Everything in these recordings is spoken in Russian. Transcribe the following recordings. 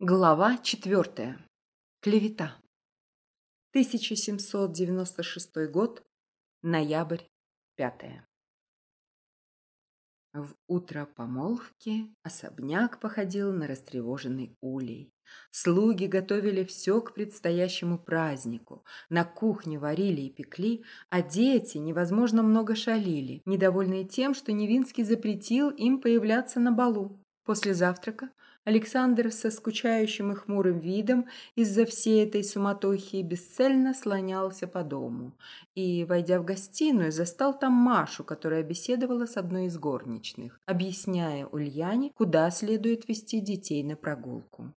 Глава четвертая. Клевета. 1796 год. Ноябрь. Пятое. В утро помолвки особняк походил на растревоженный улей. Слуги готовили все к предстоящему празднику. На кухне варили и пекли, а дети невозможно много шалили, недовольные тем, что Невинский запретил им появляться на балу. После завтрака Александр со скучающим и хмурым видом из-за всей этой суматохи бесцельно слонялся по дому и, войдя в гостиную, застал там Машу, которая беседовала с одной из горничных, объясняя Ульяне, куда следует вести детей на прогулку.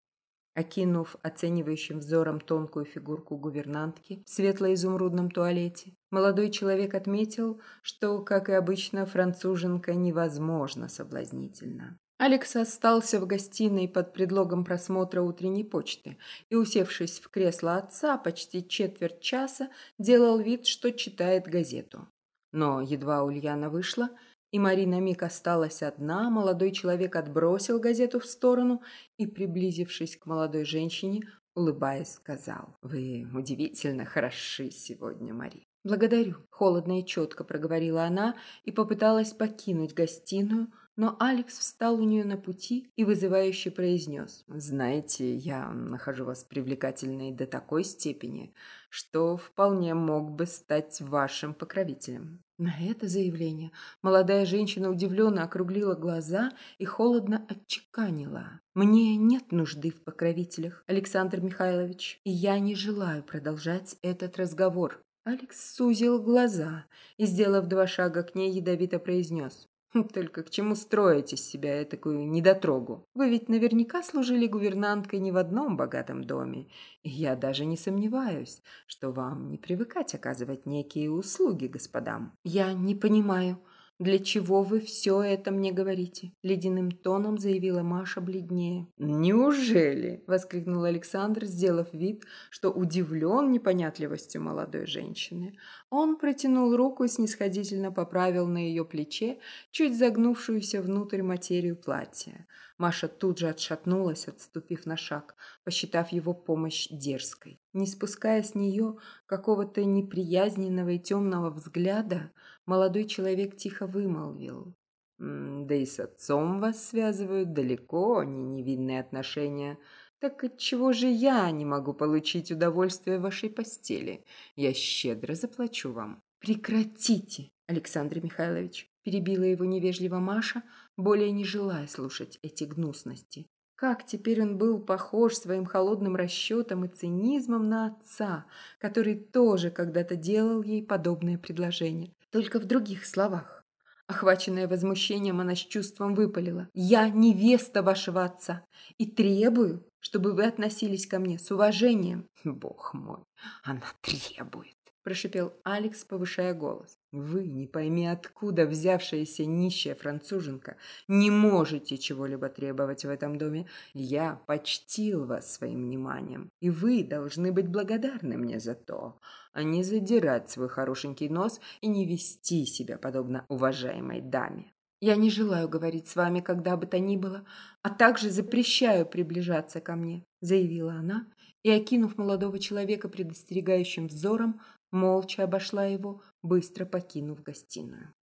Окинув оценивающим взором тонкую фигурку гувернантки в светло-изумрудном туалете, молодой человек отметил, что, как и обычно, француженка невозможно соблазнительна. Алекс остался в гостиной под предлогом просмотра утренней почты и, усевшись в кресло отца, почти четверть часа делал вид, что читает газету. Но едва Ульяна вышла, и Марина миг осталась одна, молодой человек отбросил газету в сторону и, приблизившись к молодой женщине, улыбаясь, сказал, «Вы удивительно хороши сегодня, Мари». «Благодарю», – холодно и четко проговорила она и попыталась покинуть гостиную, но Алекс встал у нее на пути и вызывающе произнес. «Знаете, я нахожу вас привлекательной до такой степени, что вполне мог бы стать вашим покровителем». На это заявление молодая женщина удивленно округлила глаза и холодно отчеканила. «Мне нет нужды в покровителях, Александр Михайлович, и я не желаю продолжать этот разговор». Алекс сузил глаза и, сделав два шага к ней, ядовито произнес. Только к чему строить из себя такую недотрогу? Вы ведь наверняка служили гувернанткой не в одном богатом доме. Я даже не сомневаюсь, что вам не привыкать оказывать некие услуги господам. Я не понимаю, «Для чего вы все это мне говорите?» – ледяным тоном заявила Маша бледнее. «Неужели?» – воскликнул Александр, сделав вид, что удивлен непонятливостью молодой женщины. Он протянул руку и снисходительно поправил на ее плече чуть загнувшуюся внутрь материю платья. Маша тут же отшатнулась, отступив на шаг, посчитав его помощь дерзкой. Не спуская с нее какого-то неприязненного и темного взгляда, молодой человек тихо вымолвил. «Да и с отцом вас связывают далеко не невинные отношения. Так отчего же я не могу получить удовольствие в вашей постели? Я щедро заплачу вам». «Прекратите, Александр Михайлович!» Перебила его невежливо Маша, более не желая слушать эти гнусности. Как теперь он был похож своим холодным расчетом и цинизмом на отца, который тоже когда-то делал ей подобное предложение, только в других словах. Охваченная возмущением, она с чувством выпалила. «Я невеста вашего отца и требую, чтобы вы относились ко мне с уважением». «Бог мой, она требует!» – прошипел Алекс, повышая голос. «Вы, не пойми откуда взявшаяся нищая француженка, не можете чего-либо требовать в этом доме. Я почтил вас своим вниманием, и вы должны быть благодарны мне за то, а не задирать свой хорошенький нос и не вести себя подобно уважаемой даме». «Я не желаю говорить с вами, когда бы то ни было, а также запрещаю приближаться ко мне», – заявила она, и, окинув молодого человека предостерегающим взором, молча обошла его, быстро покинув гостиную.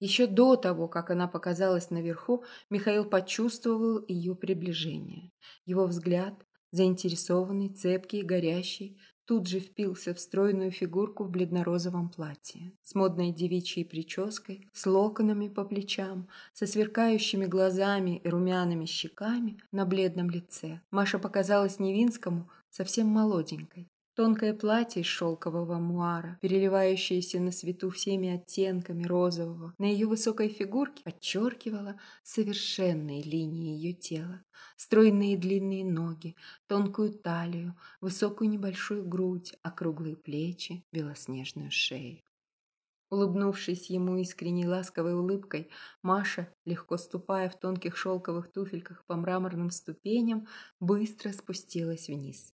Еще до того, как она показалась наверху, Михаил почувствовал ее приближение. Его взгляд, заинтересованный, цепкий, горящий, тут же впился в стройную фигурку в бледно-розовом платье, с модной девичьей прической, с локонами по плечам, со сверкающими глазами и румяными щеками на бледном лице. Маша показалась Невинскому совсем молоденькой. Тонкое платье из шелкового муара, переливающееся на свету всеми оттенками розового, на ее высокой фигурке подчеркивало совершенные линии ее тела, стройные длинные ноги, тонкую талию, высокую небольшую грудь, округлые плечи, белоснежную шею. Улыбнувшись ему искренней ласковой улыбкой, Маша, легко ступая в тонких шелковых туфельках по мраморным ступеням, быстро спустилась вниз.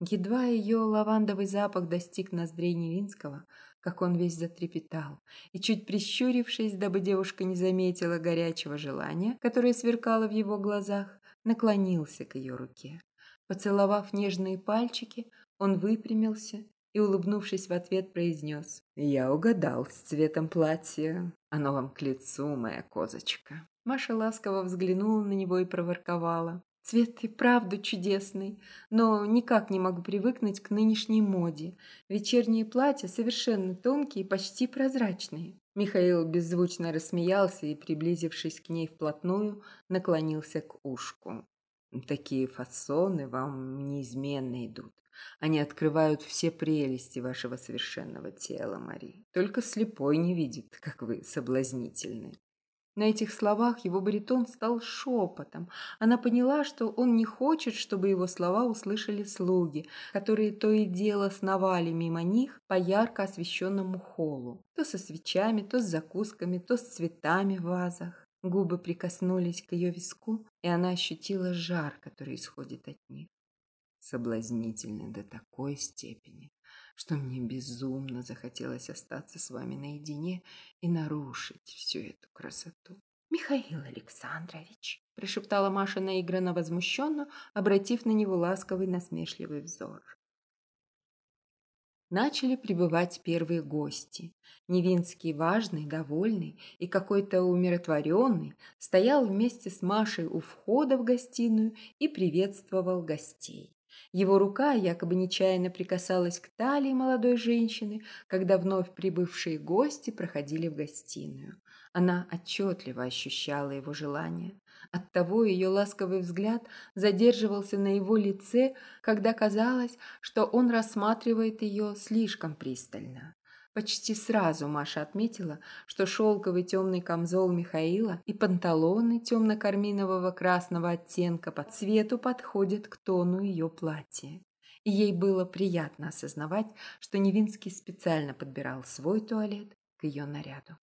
Едва ее лавандовый запах достиг ноздрей Невинского, как он весь затрепетал, и чуть прищурившись, дабы девушка не заметила горячего желания, которое сверкало в его глазах, наклонился к ее руке. Поцеловав нежные пальчики, он выпрямился и, улыбнувшись в ответ, произнес «Я угадал с цветом платья. Оно вам к лицу, моя козочка». Маша ласково взглянула на него и проворковала. Цвет и правда чудесный, но никак не могу привыкнуть к нынешней моде. Вечерние платья совершенно тонкие и почти прозрачные. Михаил беззвучно рассмеялся и, приблизившись к ней вплотную, наклонился к ушку. Такие фасоны вам неизменно идут. Они открывают все прелести вашего совершенного тела, Мари. Только слепой не видит, как вы соблазнительны. На этих словах его баритон стал шепотом. Она поняла, что он не хочет, чтобы его слова услышали слуги, которые то и дело сновали мимо них по ярко освещенному холлу. То со свечами, то с закусками, то с цветами в вазах. Губы прикоснулись к ее виску, и она ощутила жар, который исходит от них. Соблазнительны до такой степени, что мне безумно захотелось остаться с вами наедине и нарушить всю эту красоту. «Михаил Александрович», – прошептала Маша наигранно возмущенно, обратив на него ласковый насмешливый взор. Начали прибывать первые гости. Невинский, важный, довольный и какой-то умиротворенный, стоял вместе с Машей у входа в гостиную и приветствовал гостей. Его рука якобы нечаянно прикасалась к талии молодой женщины, когда вновь прибывшие гости проходили в гостиную. Она отчетливо ощущала его желание. Оттого ее ласковый взгляд задерживался на его лице, когда казалось, что он рассматривает ее слишком пристально. Почти сразу Маша отметила, что шелковый темный камзол Михаила и панталоны темно-карминового красного оттенка по цвету подходят к тону ее платья. И ей было приятно осознавать, что Невинский специально подбирал свой туалет к ее наряду.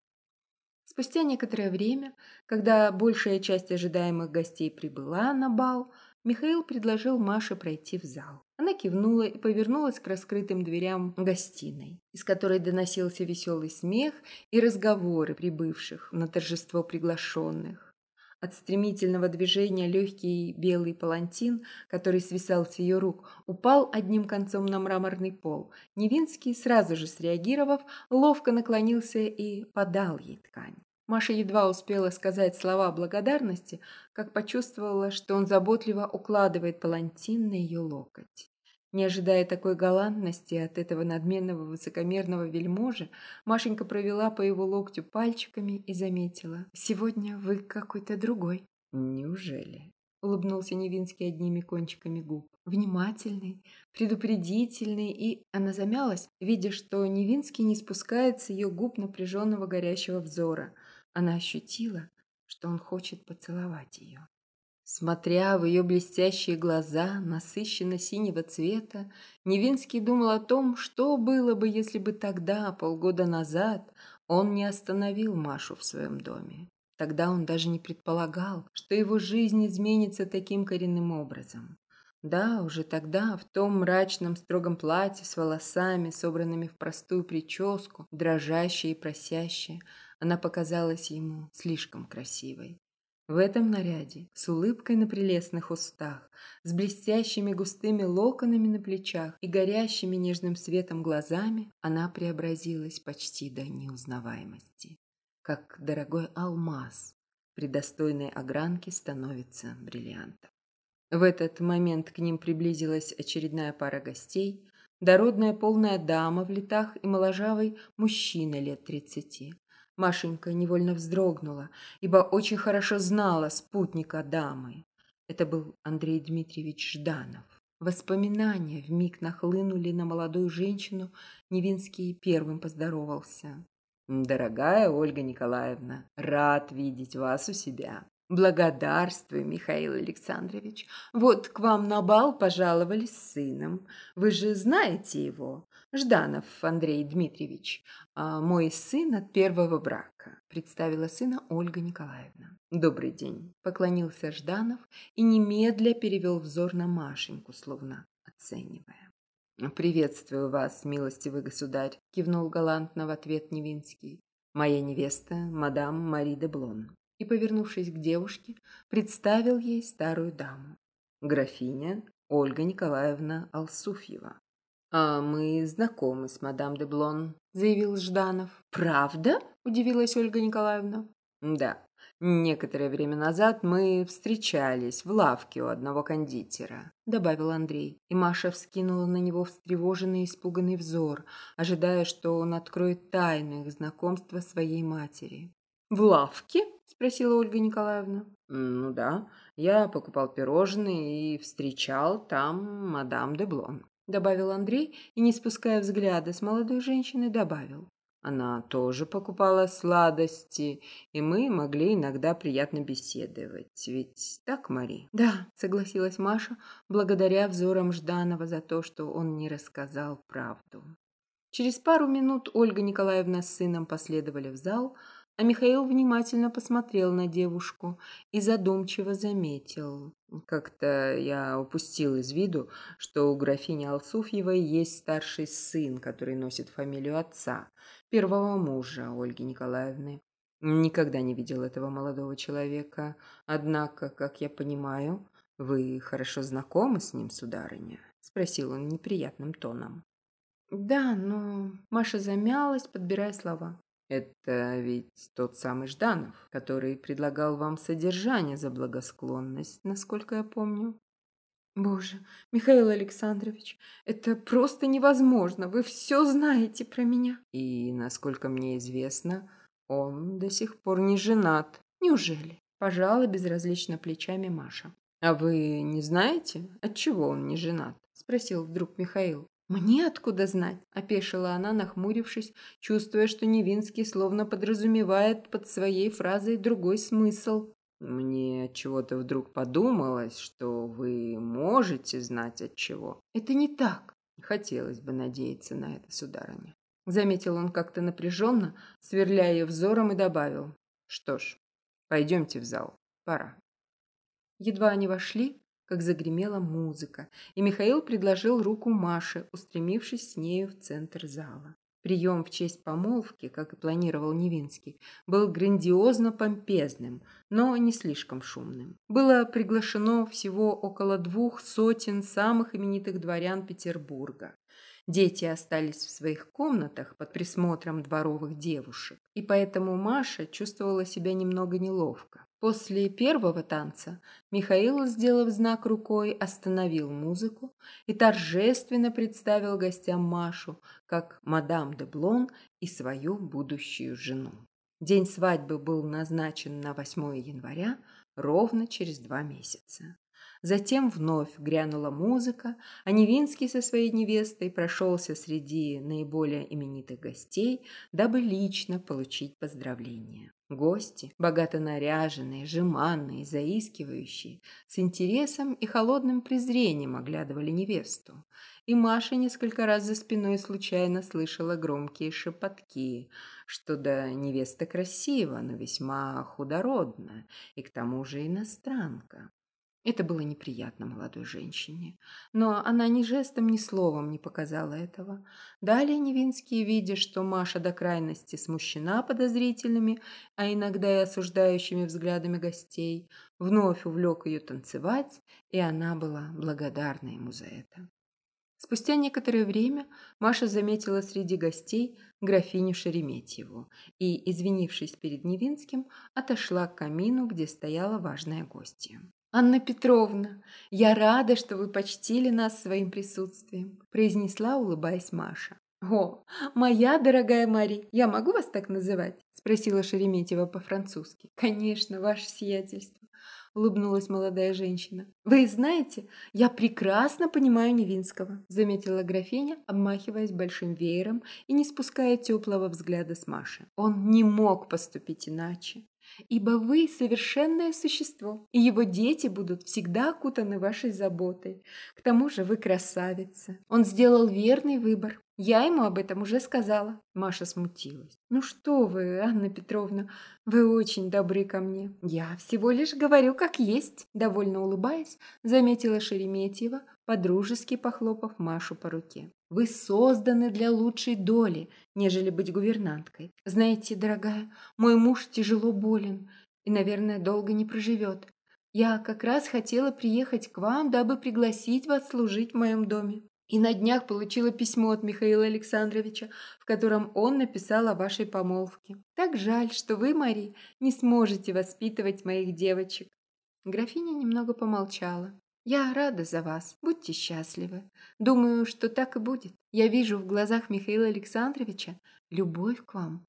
Спустя некоторое время, когда большая часть ожидаемых гостей прибыла на бал, Михаил предложил Маше пройти в зал. Она кивнула и повернулась к раскрытым дверям гостиной, из которой доносился веселый смех и разговоры прибывших на торжество приглашенных. От стремительного движения легкий белый палантин, который свисал с ее рук, упал одним концом на мраморный пол. Невинский, сразу же среагировав, ловко наклонился и подал ей ткань. Маша едва успела сказать слова благодарности, как почувствовала, что он заботливо укладывает палантин на ее локоть. Не ожидая такой галантности от этого надменного высокомерного вельможи, Машенька провела по его локтю пальчиками и заметила. «Сегодня вы какой-то другой». «Неужели?» — улыбнулся Невинский одними кончиками губ. Внимательный, предупредительный, и она замялась, видя, что Невинский не спускает с ее губ напряженного горящего взора — она ощутила, что он хочет поцеловать ее. Смотря в ее блестящие глаза, насыщенно синего цвета, Невинский думал о том, что было бы, если бы тогда, полгода назад, он не остановил Машу в своем доме. Тогда он даже не предполагал, что его жизнь изменится таким коренным образом. Да, уже тогда, в том мрачном строгом платье с волосами, собранными в простую прическу, дрожащей и просящей, она показалась ему слишком красивой. В этом наряде, с улыбкой на прелестных устах, с блестящими густыми локонами на плечах и горящими нежным светом глазами, она преобразилась почти до неузнаваемости. Как дорогой алмаз при достойной огранке становится бриллиантом. В этот момент к ним приблизилась очередная пара гостей, дородная полная дама в летах и моложавый мужчина лет тридцати. Машенька невольно вздрогнула, ибо очень хорошо знала спутника дамы. Это был Андрей Дмитриевич Жданов. Воспоминания вмиг нахлынули на молодую женщину, Невинский первым поздоровался. «Дорогая Ольга Николаевна, рад видеть вас у себя. «Благодарствую, Михаил Александрович. Вот к вам на бал пожаловали с сыном. Вы же знаете его, Жданов Андрей Дмитриевич, а мой сын от первого брака», представила сына Ольга Николаевна. «Добрый день», поклонился Жданов и немедля перевел взор на Машеньку, словно оценивая. «Приветствую вас, милостивый государь», кивнул галантно в ответ Невинский. «Моя невеста, мадам Мари де Блон». и, повернувшись к девушке, представил ей старую даму. Графиня Ольга Николаевна Алсуфьева. «А мы знакомы с мадам де Блон», – заявил Жданов. «Правда?» – удивилась Ольга Николаевна. «Да. Некоторое время назад мы встречались в лавке у одного кондитера», – добавил Андрей. И Маша вскинула на него встревоженный и испуганный взор, ожидая, что он откроет тайну их знакомства своей матери. «В лавке?» – спросила Ольга Николаевна. «Ну да. Я покупал пирожные и встречал там мадам де Блон», – добавил Андрей и, не спуская взгляда с молодой женщины, добавил. Она тоже покупала сладости, и мы могли иногда приятно беседовать. Ведь так, Мари? Да, согласилась Маша, благодаря взорам Жданова за то, что он не рассказал правду. Через пару минут Ольга Николаевна с сыном последовали в зал, а Михаил внимательно посмотрел на девушку и задумчиво заметил. Как-то я упустил из виду, что у графини Алсуфьевой есть старший сын, который носит фамилию отца, первого мужа Ольги Николаевны. Никогда не видел этого молодого человека. Однако, как я понимаю, вы хорошо знакомы с ним, сударыня? Спросил он неприятным тоном. Да, но Маша замялась, подбирая слова. Это ведь тот самый Жданов, который предлагал вам содержание за благосклонность, насколько я помню. Боже, Михаил Александрович, это просто невозможно. Вы все знаете про меня. И, насколько мне известно, он до сих пор не женат. Неужели? Пожала безразлично плечами Маша. А вы не знаете, от чего он не женат? Спросил вдруг Михаил. «Мне откуда знать?» – опешила она, нахмурившись, чувствуя, что Невинский словно подразумевает под своей фразой другой смысл. «Мне чего-то вдруг подумалось, что вы можете знать от чего». «Это не так». «Хотелось бы надеяться на это, сударыня». Заметил он как-то напряженно, сверляя ее взором и добавил. «Что ж, пойдемте в зал. Пора». Едва они вошли, как загремела музыка, и Михаил предложил руку Маше, устремившись с нею в центр зала. Прием в честь помолвки, как и планировал Невинский, был грандиозно помпезным, но не слишком шумным. Было приглашено всего около двух сотен самых именитых дворян Петербурга. Дети остались в своих комнатах под присмотром дворовых девушек, и поэтому Маша чувствовала себя немного неловко. После первого танца Михаил, сделав знак рукой, остановил музыку и торжественно представил гостям Машу как мадам де Блон и свою будущую жену. День свадьбы был назначен на 8 января, ровно через два месяца. Затем вновь грянула музыка, а Невинский со своей невестой прошелся среди наиболее именитых гостей, дабы лично получить поздравления. Гости, богато наряженные, жеманные, заискивающие, с интересом и холодным презрением оглядывали невесту. И Маша несколько раз за спиной случайно слышала громкие шепотки, что да невеста красива, но весьма худородна, и к тому же иностранка. Это было неприятно молодой женщине, но она ни жестом, ни словом не показала этого. Далее Невинский, видя, что Маша до крайности смущена подозрительными, а иногда и осуждающими взглядами гостей, вновь увлек ее танцевать, и она была благодарна ему за это. Спустя некоторое время Маша заметила среди гостей графиню Шереметьеву и, извинившись перед Невинским, отошла к камину, где стояла важная гостья. «Анна Петровна, я рада, что вы почтили нас своим присутствием», произнесла, улыбаясь Маша. «О, моя дорогая Мари, я могу вас так называть?» спросила Шереметьева по-французски. «Конечно, ваше сиятельство», улыбнулась молодая женщина. «Вы знаете, я прекрасно понимаю Невинского», заметила графиня, обмахиваясь большим веером и не спуская теплого взгляда с Маши. «Он не мог поступить иначе ибо вы совершенное существо, и его дети будут всегда окутаны вашей заботой. К тому же вы красавица. Он сделал верный выбор. Я ему об этом уже сказала. Маша смутилась. Ну что вы, Анна Петровна, вы очень добры ко мне. Я всего лишь говорю как есть. Довольно улыбаясь, заметила Шереметьева, подружески похлопав Машу по руке. Вы созданы для лучшей доли, нежели быть гувернанткой. Знаете, дорогая, мой муж тяжело болен, и, наверное, долго не проживет. Я как раз хотела приехать к вам, дабы пригласить вас служить в моем доме. И на днях получила письмо от Михаила Александровича, в котором он написал о вашей помолвке. Так жаль, что вы, Мари, не сможете воспитывать моих девочек. Графиня немного помолчала. Я рада за вас. Будьте счастливы. Думаю, что так и будет. Я вижу в глазах Михаила Александровича любовь к вам.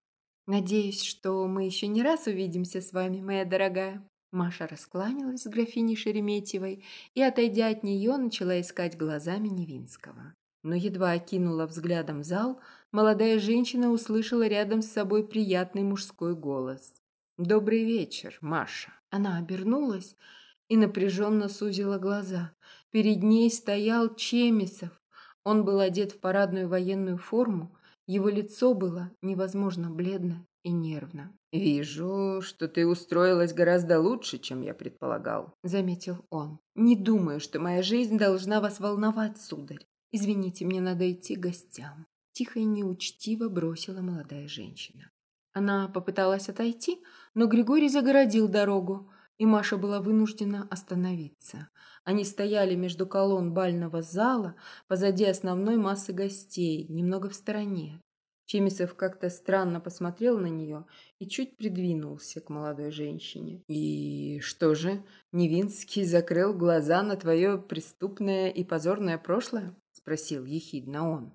Надеюсь, что мы еще не раз увидимся с вами, моя дорогая. Маша раскланялась с графиней Шереметьевой и, отойдя от нее, начала искать глазами Невинского. Но едва окинула взглядом зал, молодая женщина услышала рядом с собой приятный мужской голос. «Добрый вечер, Маша!» Она обернулась и напряженно сузила глаза. Перед ней стоял Чемисов. Он был одет в парадную военную форму, его лицо было невозможно бледно и нервно. «Вижу, что ты устроилась гораздо лучше, чем я предполагал», — заметил он. «Не думаю, что моя жизнь должна вас волновать, сударь. Извините, мне надо идти к гостям». Тихо и неучтиво бросила молодая женщина. Она попыталась отойти, но Григорий загородил дорогу, и Маша была вынуждена остановиться. Они стояли между колонн бального зала, позади основной массы гостей, немного в стороне. Чемисов как-то странно посмотрел на нее и чуть придвинулся к молодой женщине. «И что же, Невинский закрыл глаза на твое преступное и позорное прошлое?» – спросил ехидно он.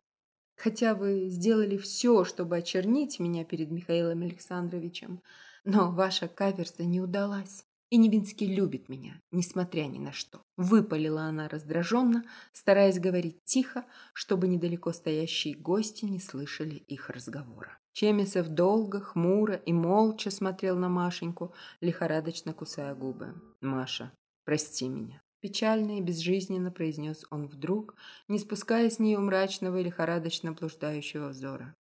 «Хотя вы сделали все, чтобы очернить меня перед Михаилом Александровичем, но ваша каверза не удалась. И Невинский любит меня, несмотря ни на что. Выпалила она раздраженно, стараясь говорить тихо, чтобы недалеко стоящие гости не слышали их разговора. Чемисов долго, хмуро и молча смотрел на Машеньку, лихорадочно кусая губы. «Маша, прости меня». Печально и безжизненно произнес он вдруг, не спуская с нее мрачного и лихорадочно блуждающего взора.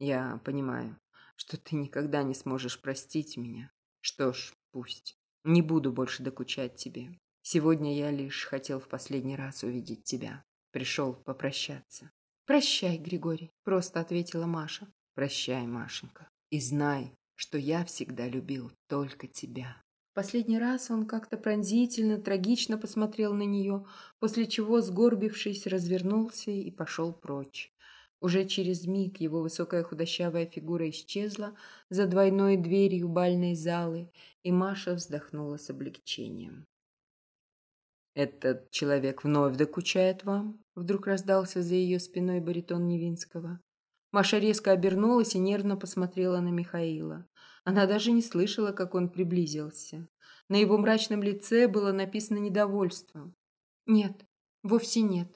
«Я понимаю, что ты никогда не сможешь простить меня. Что ж, пусть. Не буду больше докучать тебе. Сегодня я лишь хотел в последний раз увидеть тебя. Пришел попрощаться. «Прощай, Григорий», – просто ответила Маша. «Прощай, Машенька. И знай, что я всегда любил только тебя». Последний раз он как-то пронзительно, трагично посмотрел на нее, после чего, сгорбившись, развернулся и пошел прочь. Уже через миг его высокая худощавая фигура исчезла за двойной дверью бальной залы, и Маша вздохнула с облегчением. «Этот человек вновь докучает вам?» Вдруг раздался за ее спиной баритон Невинского. Маша резко обернулась и нервно посмотрела на Михаила. Она даже не слышала, как он приблизился. На его мрачном лице было написано недовольство. «Нет, вовсе нет.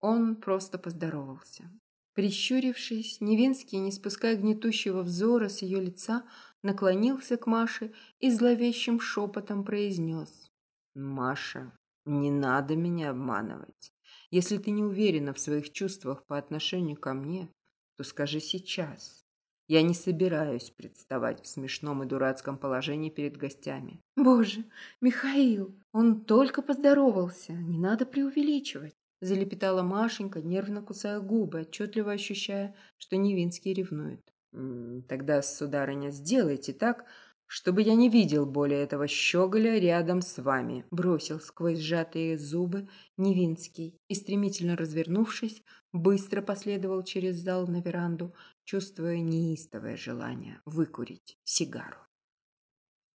Он просто поздоровался». Прищурившись, Невинский, не спуская гнетущего взора с ее лица, наклонился к Маше и зловещим шепотом произнес. «Маша, не надо меня обманывать. Если ты не уверена в своих чувствах по отношению ко мне, то скажи сейчас. Я не собираюсь представать в смешном и дурацком положении перед гостями. Боже, Михаил, он только поздоровался, не надо преувеличивать. Залепетала Машенька, нервно кусая губы, отчетливо ощущая, что Невинский ревнует. «Тогда, сударыня, сделайте так, чтобы я не видел более этого щеголя рядом с вами», бросил сквозь сжатые зубы Невинский и, стремительно развернувшись, быстро последовал через зал на веранду, чувствуя неистовое желание выкурить сигару.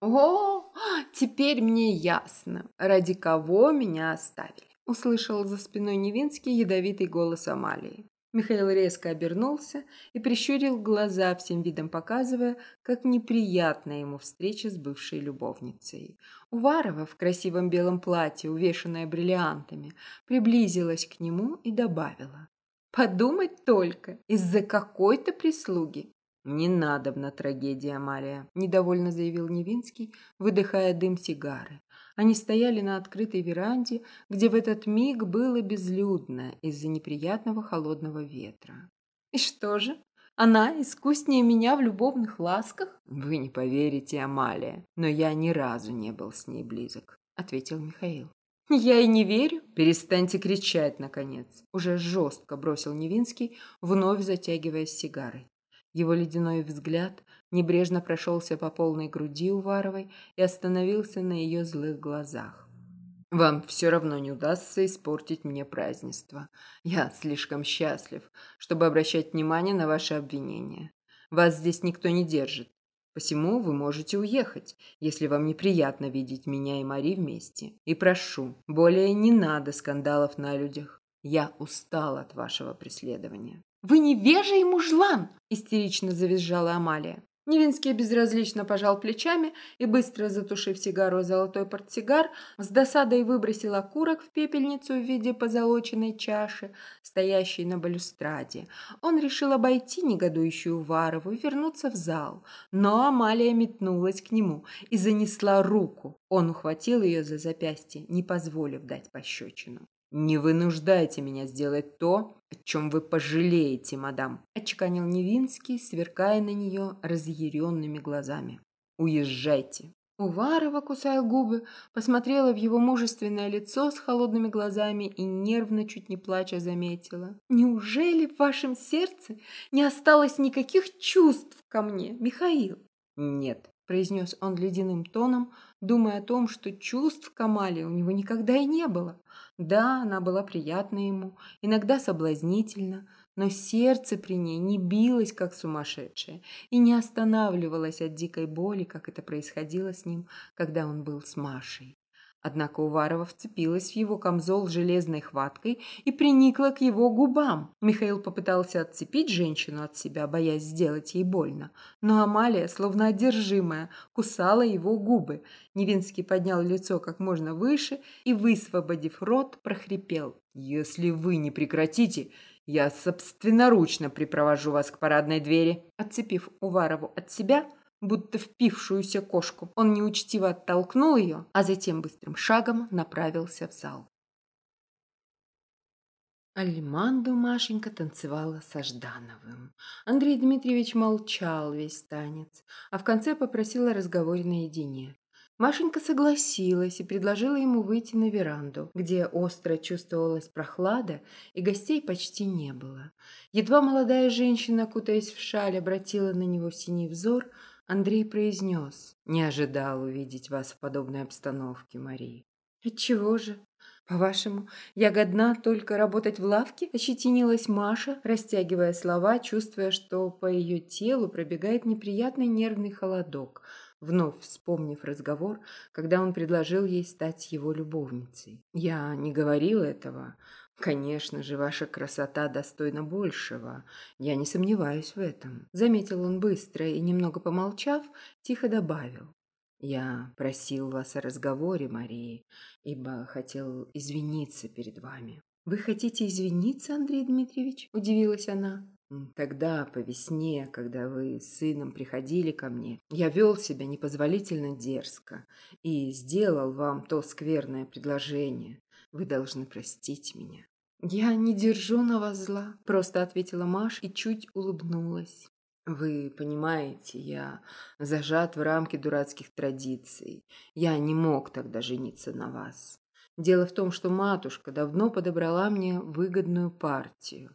«О, теперь мне ясно, ради кого меня оставили услышал за спиной Невинский ядовитый голос Амалии. Михаил резко обернулся и прищурил глаза, всем видом показывая, как неприятна ему встреча с бывшей любовницей. Уварова в красивом белом платье, увешанная бриллиантами, приблизилась к нему и добавила. «Подумать только, из-за какой-то прислуги «Не надобна трагедия, Амалия», – недовольно заявил Невинский, выдыхая дым сигары. Они стояли на открытой веранде, где в этот миг было безлюдно из-за неприятного холодного ветра. «И что же? Она искуснее меня в любовных ласках?» «Вы не поверите, Амалия, но я ни разу не был с ней близок», – ответил Михаил. «Я и не верю». «Перестаньте кричать, наконец!» Уже жестко бросил Невинский, вновь затягиваясь сигарой. Его ледяной взгляд небрежно прошелся по полной груди Уваровой и остановился на ее злых глазах. «Вам все равно не удастся испортить мне празднество. Я слишком счастлив, чтобы обращать внимание на ваши обвинения. Вас здесь никто не держит. Посему вы можете уехать, если вам неприятно видеть меня и Мари вместе. И прошу, более не надо скандалов на людях. Я устал от вашего преследования». «Вы невежа и мужлан!» – истерично завизжала Амалия. Невинский безразлично пожал плечами и, быстро затушив сигару золотой портсигар, с досадой выбросил окурок в пепельницу в виде позолоченной чаши, стоящей на балюстраде. Он решил обойти негодующую Варову и вернуться в зал, но Амалия метнулась к нему и занесла руку. Он ухватил ее за запястье, не позволив дать пощечину. «Не вынуждайте меня сделать то, о чем вы пожалеете, мадам», – отчеканил Невинский, сверкая на нее разъяренными глазами. «Уезжайте». Уварова, кусая губы, посмотрела в его мужественное лицо с холодными глазами и нервно, чуть не плача, заметила. «Неужели в вашем сердце не осталось никаких чувств ко мне, Михаил?» «Нет», – произнес он ледяным тоном, думая о том, что чувств к Амале у него никогда и не было. Да, она была приятна ему, иногда соблазнительна, но сердце при ней не билось, как сумасшедшее, и не останавливалось от дикой боли, как это происходило с ним, когда он был с Машей. Однако Уварова вцепилась в его камзол железной хваткой и приникла к его губам. Михаил попытался отцепить женщину от себя, боясь сделать ей больно. Но Амалия, словно одержимая, кусала его губы. Невинский поднял лицо как можно выше и, высвободив рот, прохрипел. «Если вы не прекратите, я собственноручно припровожу вас к парадной двери». Отцепив Уварову от себя, будто впившуюся кошку. Он неучтиво оттолкнул ее, а затем быстрым шагом направился в зал. Алиманду Машенька танцевала со Ждановым. Андрей Дмитриевич молчал весь танец, а в конце попросила разговор наедине. Машенька согласилась и предложила ему выйти на веранду, где остро чувствовалась прохлада и гостей почти не было. Едва молодая женщина, кутаясь в шаль, обратила на него синий взор – Андрей произнес. «Не ожидал увидеть вас в подобной обстановке, Мария». «Отчего же? По-вашему, я годна только работать в лавке?» Ощетинилась Маша, растягивая слова, чувствуя, что по ее телу пробегает неприятный нервный холодок, вновь вспомнив разговор, когда он предложил ей стать его любовницей. «Я не говорил этого. «Конечно же, ваша красота достойна большего. Я не сомневаюсь в этом», — заметил он быстро и, немного помолчав, тихо добавил. «Я просил вас о разговоре, Марии, ибо хотел извиниться перед вами». «Вы хотите извиниться, Андрей Дмитриевич?» – удивилась она. «Тогда, по весне, когда вы с сыном приходили ко мне, я вел себя непозволительно дерзко и сделал вам то скверное предложение. Вы должны простить меня». «Я не держу на вас зла», – просто ответила Маш и чуть улыбнулась. «Вы понимаете, я зажат в рамки дурацких традиций. Я не мог тогда жениться на вас. Дело в том, что матушка давно подобрала мне выгодную партию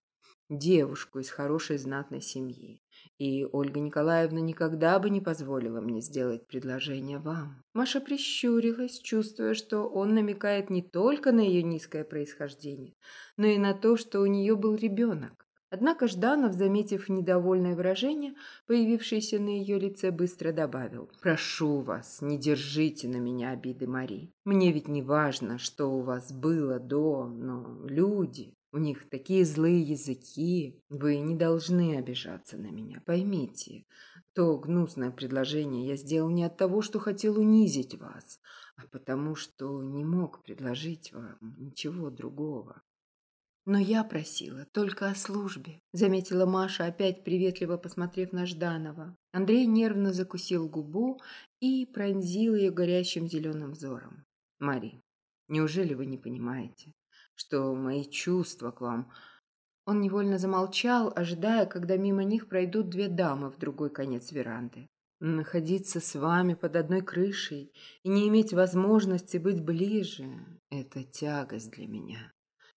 девушку из хорошей знатной семьи. И Ольга Николаевна никогда бы не позволила мне сделать предложение вам. Маша прищурилась, чувствуя, что он намекает не только на ее низкое происхождение, но и на то, что у нее был ребенок. Однако Жданов, заметив недовольное выражение, появившееся на ее лице, быстро добавил. «Прошу вас, не держите на меня обиды, Мари. Мне ведь не важно, что у вас было до, но люди, у них такие злые языки. Вы не должны обижаться на меня, поймите. То гнусное предложение я сделал не от того, что хотел унизить вас, а потому что не мог предложить вам ничего другого. Но я просила только о службе, заметила Маша, опять приветливо посмотрев на Жданова. Андрей нервно закусил губу и пронзил ее горящим зеленым взором. Мари, неужели вы не понимаете? Что мои чувства к вам...» Он невольно замолчал, ожидая, когда мимо них пройдут две дамы в другой конец веранды. Находиться с вами под одной крышей и не иметь возможности быть ближе – это тягость для меня.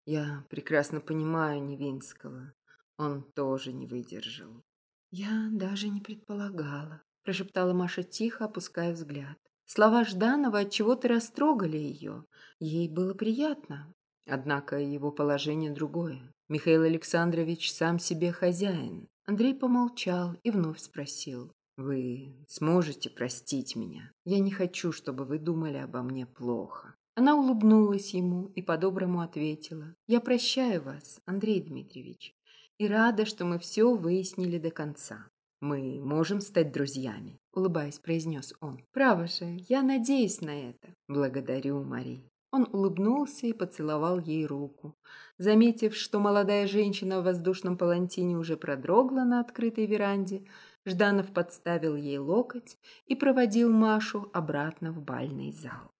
Я прекрасно понимаю Невинского. Он тоже не выдержал. Я даже не предполагала, прошептала Маша тихо, опуская взгляд. Слова Жданова от чего то растрогали ее. Ей было приятно. Однако его положение другое. Михаил Александрович сам себе хозяин. Андрей помолчал и вновь спросил. «Вы сможете простить меня? Я не хочу, чтобы вы думали обо мне плохо». Она улыбнулась ему и по-доброму ответила. «Я прощаю вас, Андрей Дмитриевич, и рада, что мы все выяснили до конца. Мы можем стать друзьями», — улыбаясь, произнес он. «Право же, я надеюсь на это». «Благодарю, Мари». Он улыбнулся и поцеловал ей руку. Заметив, что молодая женщина в воздушном палантине уже продрогла на открытой веранде, Жданов подставил ей локоть и проводил Машу обратно в бальный зал.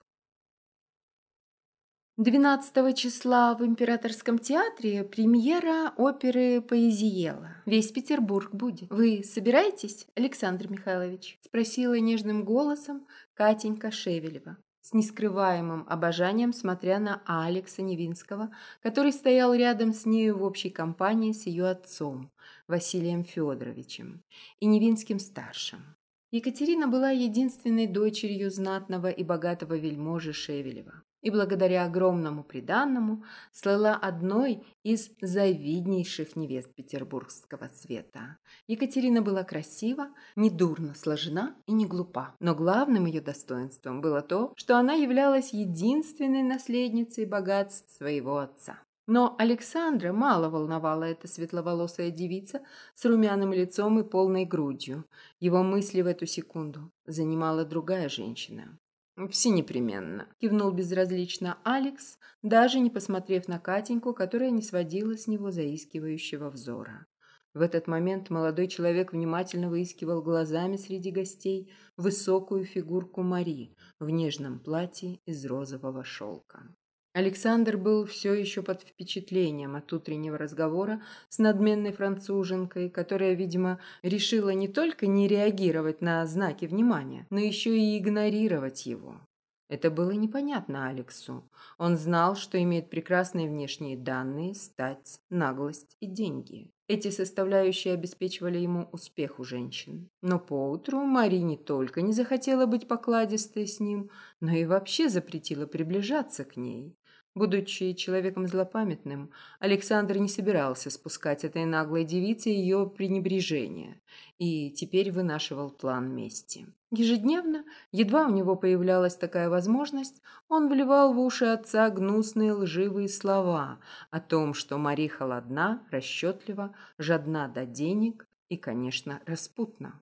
12 числа в Императорском театре премьера оперы «Поэзиела». Весь Петербург будет. Вы собираетесь, Александр Михайлович? Спросила нежным голосом Катенька Шевелева с нескрываемым обожанием, смотря на Алекса Невинского, который стоял рядом с нею в общей компании с ее отцом, Василием Федоровичем, и Невинским-старшим. Екатерина была единственной дочерью знатного и богатого вельможи Шевелева и благодаря огромному приданному слыла одной из завиднейших невест петербургского света. Екатерина была красива, недурно сложена и не глупа. Но главным ее достоинством было то, что она являлась единственной наследницей богатств своего отца. Но Александра мало волновала эта светловолосая девица с румяным лицом и полной грудью. Его мысли в эту секунду занимала другая женщина. «Все непременно», – кивнул безразлично Алекс, даже не посмотрев на Катеньку, которая не сводила с него заискивающего взора. В этот момент молодой человек внимательно выискивал глазами среди гостей высокую фигурку Мари в нежном платье из розового шелка. Александр был все еще под впечатлением от утреннего разговора с надменной француженкой, которая, видимо, решила не только не реагировать на знаки внимания, но еще и игнорировать его. Это было непонятно Алексу. Он знал, что имеет прекрасные внешние данные, стать, наглость и деньги. Эти составляющие обеспечивали ему успех у женщин. Но поутру Мари не только не захотела быть покладистой с ним, но и вообще запретила приближаться к ней. Будучи человеком злопамятным, Александр не собирался спускать этой наглой девице ее пренебрежение и теперь вынашивал план мести. Ежедневно, едва у него появлялась такая возможность, он вливал в уши отца гнусные лживые слова о том, что Мари холодна, расчетлива, жадна до денег и, конечно, распутна.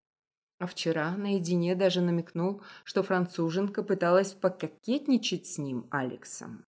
А вчера наедине даже намекнул, что француженка пыталась пококетничать с ним, Алексом.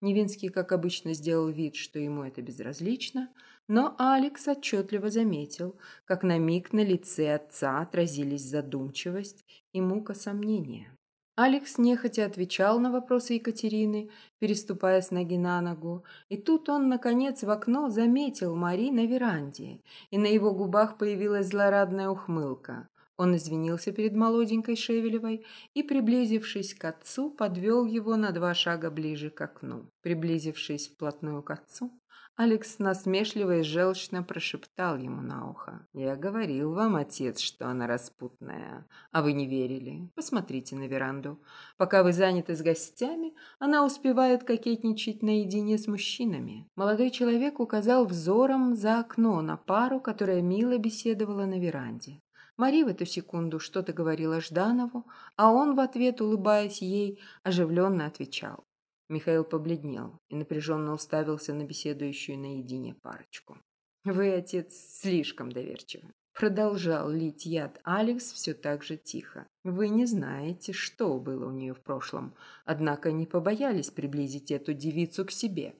Невинский, как обычно, сделал вид, что ему это безразлично, но Алекс отчетливо заметил, как на миг на лице отца отразились задумчивость и мука сомнения. Алекс нехотя отвечал на вопросы Екатерины, переступая с ноги на ногу, и тут он, наконец, в окно заметил Мари на веранде, и на его губах появилась злорадная ухмылка. Он извинился перед молоденькой Шевелевой и, приблизившись к отцу, подвел его на два шага ближе к окну. Приблизившись вплотную к отцу, Алекс насмешливо и желчно прошептал ему на ухо. «Я говорил вам, отец, что она распутная, а вы не верили. Посмотрите на веранду. Пока вы заняты с гостями, она успевает кокетничать наедине с мужчинами». Молодой человек указал взором за окно на пару, которая мило беседовала на веранде. Мари в эту секунду что-то говорила Жданову, а он в ответ, улыбаясь ей, оживленно отвечал. Михаил побледнел и напряженно уставился на беседующую наедине парочку. «Вы, отец, слишком доверчивы». Продолжал лить яд Алекс все так же тихо. «Вы не знаете, что было у нее в прошлом, однако не побоялись приблизить эту девицу к себе.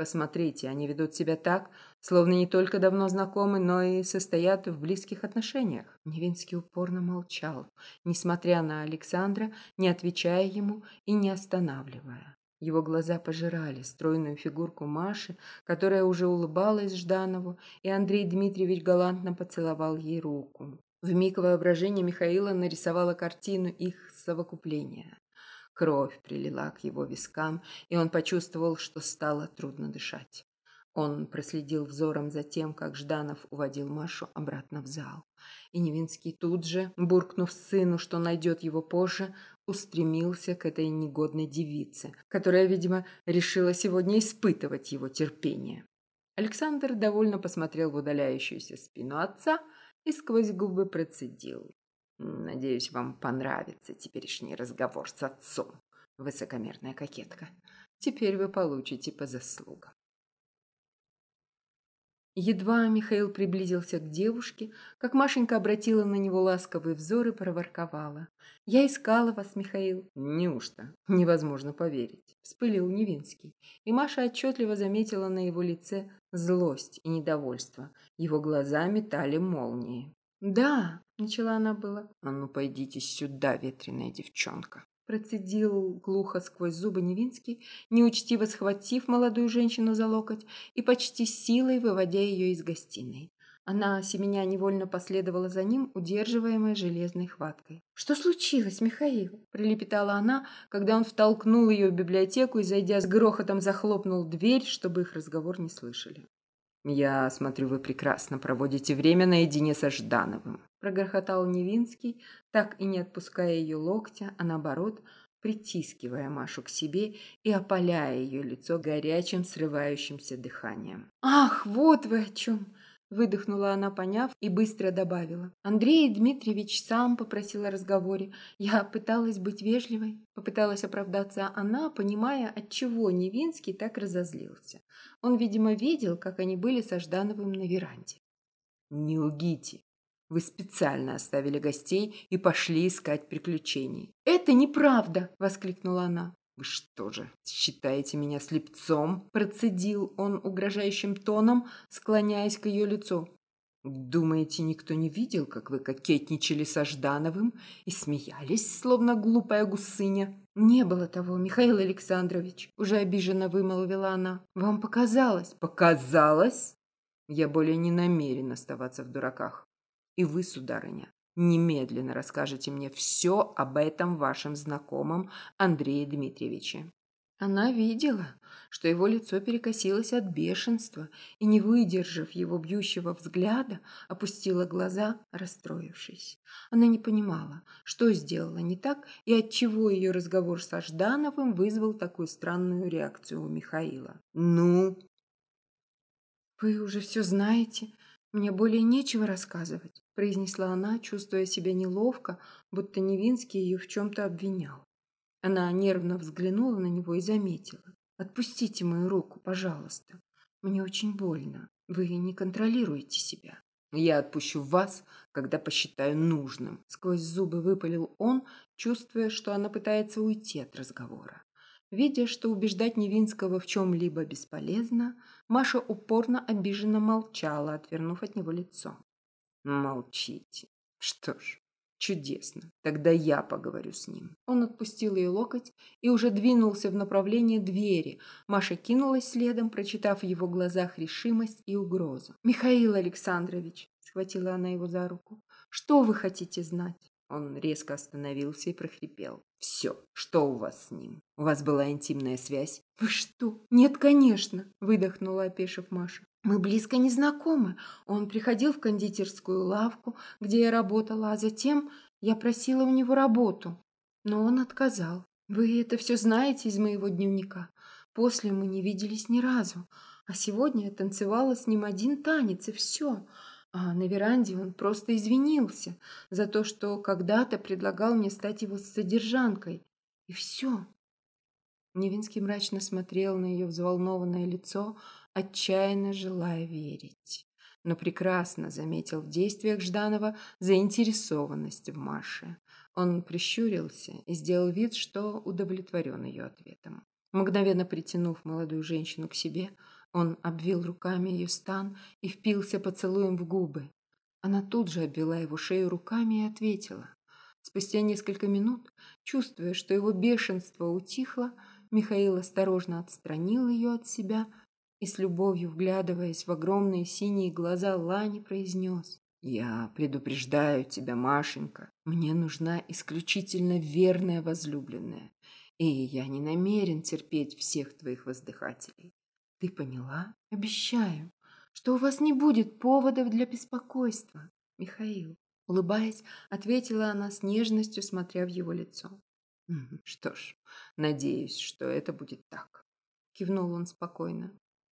Посмотрите, они ведут себя так, словно не только давно знакомы, но и состоят в близких отношениях. Невинский упорно молчал, несмотря на Александра, не отвечая ему и не останавливая. Его глаза пожирали стройную фигурку Маши, которая уже улыбалась Жданову, и Андрей Дмитриевич галантно поцеловал ей руку. В миг воображение Михаила нарисовало картину их совокупления. Кровь прилила к его вискам, и он почувствовал, что стало трудно дышать. Он проследил взором за тем, как Жданов уводил Машу обратно в зал. И Невинский тут же, буркнув сыну, что найдет его позже, устремился к этой негодной девице, которая, видимо, решила сегодня испытывать его терпение. Александр довольно посмотрел в удаляющуюся спину отца и сквозь губы процедил. «Надеюсь, вам понравится теперешний разговор с отцом, высокомерная кокетка. Теперь вы получите по заслугам». Едва Михаил приблизился к девушке, как Машенька обратила на него ласковый взор и проворковала. «Я искала вас, Михаил». «Неужто? Невозможно поверить», – вспылил Невинский. И Маша отчетливо заметила на его лице злость и недовольство. Его глаза метали молнии. «Да», – начала она была. «А ну, пойдите сюда, ветреная девчонка». Процедил глухо сквозь зубы Невинский, неучтиво схватив молодую женщину за локоть и почти силой выводя ее из гостиной. Она, семеня, невольно последовала за ним, удерживаемая железной хваткой. «Что случилось, Михаил?» – пролепетала она, когда он втолкнул ее в библиотеку и, зайдя с грохотом, захлопнул дверь, чтобы их разговор не слышали. «Я смотрю, вы прекрасно проводите время наедине со Ждановым», – прогрохотал Невинский, так и не отпуская ее локтя, а наоборот, притискивая Машу к себе и опаляя ее лицо горячим, срывающимся дыханием. «Ах, вот вы о чем!» Выдохнула она, поняв, и быстро добавила. Андрей Дмитриевич сам попросил о разговоре. Я пыталась быть вежливой. Попыталась оправдаться она, понимая, от чего Невинский так разозлился. Он, видимо, видел, как они были со Ждановым на веранде. «Не лгите. Вы специально оставили гостей и пошли искать приключений». «Это неправда!» – воскликнула она. «Вы что же, считаете меня слепцом?» Процедил он угрожающим тоном, склоняясь к ее лицу. «Думаете, никто не видел, как вы кокетничали со Ждановым и смеялись, словно глупая гусыня?» «Не было того, Михаил Александрович», – уже обиженно вымолвила она. «Вам показалось?» «Показалось?» Я более не намерен оставаться в дураках. И вы, сударыня, немедленно расскажете мне все об этом вашем знакомом Андрее Дмитриевиче». Она видела, что его лицо перекосилось от бешенства и, не выдержав его бьющего взгляда, опустила глаза, расстроившись. Она не понимала, что сделала не так и отчего ее разговор со Ждановым вызвал такую странную реакцию у Михаила. «Ну?» «Вы уже все знаете. Мне более нечего рассказывать произнесла она, чувствуя себя неловко, будто Невинский ее в чем-то обвинял. Она нервно взглянула на него и заметила. «Отпустите мою руку, пожалуйста. Мне очень больно. Вы не контролируете себя». «Я отпущу вас, когда посчитаю нужным», — сквозь зубы выпалил он, чувствуя, что она пытается уйти от разговора. Видя, что убеждать Невинского в чем-либо бесполезно, Маша упорно обиженно молчала, отвернув от него лицо. Молчите. Что ж, чудесно. Тогда я поговорю с ним. Он отпустил ее локоть и уже двинулся в направлении двери. Маша кинулась следом, прочитав в его глазах решимость и угрозу. «Михаил Александрович!» – схватила она его за руку. «Что вы хотите знать?» Он резко остановился и прохрипел. «Все, что у вас с ним? У вас была интимная связь?» «Вы что? Нет, конечно!» – выдохнула, опешив Маша. Мы близко не знакомы. Он приходил в кондитерскую лавку, где я работала, а затем я просила у него работу. Но он отказал. Вы это все знаете из моего дневника. После мы не виделись ни разу. А сегодня я танцевала с ним один танец, и все. А на веранде он просто извинился за то, что когда-то предлагал мне стать его содержанкой. И все. Невинский мрачно смотрел на ее взволнованное лицо, отчаянно желая верить. Но прекрасно заметил в действиях Жданова заинтересованность в Маше. Он прищурился и сделал вид, что удовлетворен ее ответом. Мгновенно притянув молодую женщину к себе, он обвил руками ее стан и впился поцелуем в губы. Она тут же обвела его шею руками и ответила. Спустя несколько минут, чувствуя, что его бешенство утихло, Михаил осторожно отстранил ее от себя и с любовью, вглядываясь в огромные синие глаза Лани, произнес. «Я предупреждаю тебя, Машенька, мне нужна исключительно верная возлюбленная, и я не намерен терпеть всех твоих воздыхателей. Ты поняла? Обещаю, что у вас не будет поводов для беспокойства, Михаил. Улыбаясь, ответила она с нежностью, смотря в его лицо. «Что ж, надеюсь, что это будет так», — кивнул он спокойно.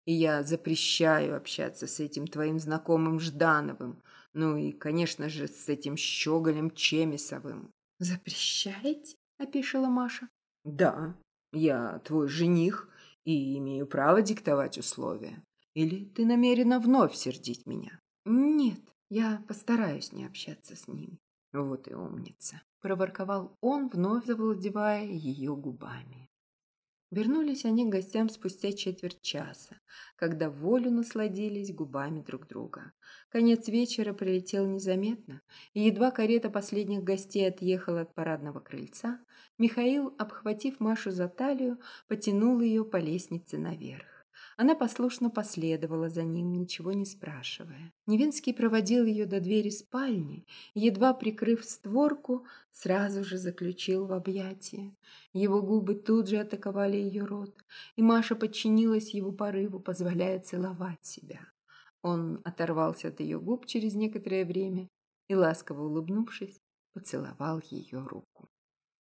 «И я запрещаю общаться с этим твоим знакомым Ждановым, ну и, конечно же, с этим щеголем Чемисовым». «Запрещаете?» — опишила Маша. «Да, я твой жених и имею право диктовать условия. Или ты намерена вновь сердить меня?» «Нет, я постараюсь не общаться с ними». «Вот и умница», — проворковал он, вновь завладевая ее губами. Вернулись они к гостям спустя четверть часа, когда волю насладились губами друг друга. Конец вечера пролетел незаметно, и едва карета последних гостей отъехала от парадного крыльца, Михаил, обхватив Машу за талию, потянул ее по лестнице наверх. Она послушно последовала за ним, ничего не спрашивая. Невинский проводил ее до двери спальни, едва прикрыв створку, сразу же заключил в объятия. Его губы тут же атаковали ее рот, и Маша подчинилась его порыву, позволяя целовать себя. Он оторвался от ее губ через некоторое время и, ласково улыбнувшись, поцеловал ее руку.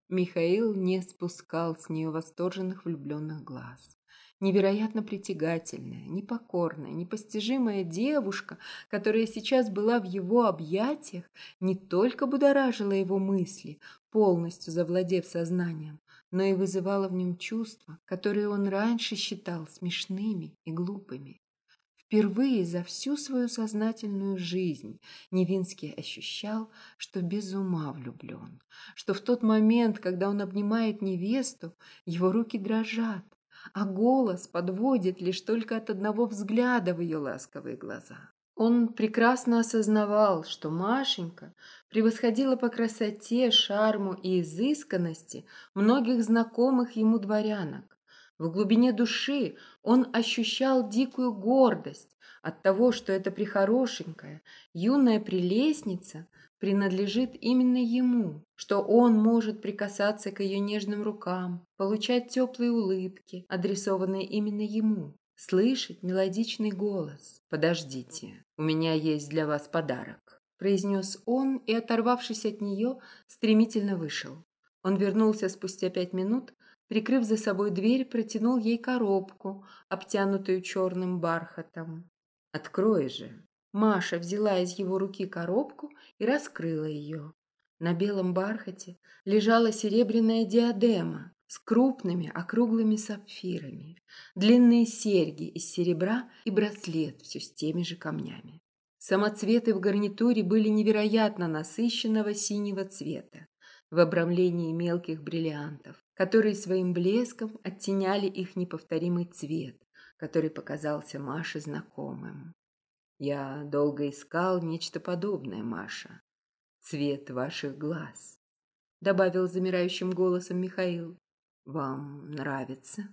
Михаил не спускал с нее восторженных влюбленных глаз невероятно притягательная, непокорная, непостижимая девушка, которая сейчас была в его объятиях, не только будоражила его мысли, полностью завладев сознанием, но и вызывала в нем чувства, которые он раньше считал смешными и глупыми. Впервые за всю свою сознательную жизнь Невинский ощущал, что без ума влюблен, что в тот момент, когда он обнимает невесту, его руки дрожат, а голос подводит лишь только от одного взгляда в ее ласковые глаза. Он прекрасно осознавал, что Машенька превосходила по красоте, шарму и изысканности многих знакомых ему дворянок. В глубине души он ощущал дикую гордость от того, что эта прихорошенькая, юная прелестница принадлежит именно ему, что он может прикасаться к ее нежным рукам, получать теплые улыбки, адресованные именно ему, слышать мелодичный голос. «Подождите, у меня есть для вас подарок», произнес он и, оторвавшись от нее, стремительно вышел. Он вернулся спустя пять минут, прикрыв за собой дверь, протянул ей коробку, обтянутую черным бархатом. «Открой же!» Маша взяла из его руки коробку и раскрыла ее. На белом бархате лежала серебряная диадема с крупными округлыми сапфирами, длинные серьги из серебра и браслет все с теми же камнями. Самоцветы в гарнитуре были невероятно насыщенного синего цвета, в обрамлении мелких бриллиантов, которые своим блеском оттеняли их неповторимый цвет, который показался Маше знакомым. Я долго искал нечто подобное, Маша. Цвет ваших глаз, добавил замирающим голосом Михаил. Вам нравится?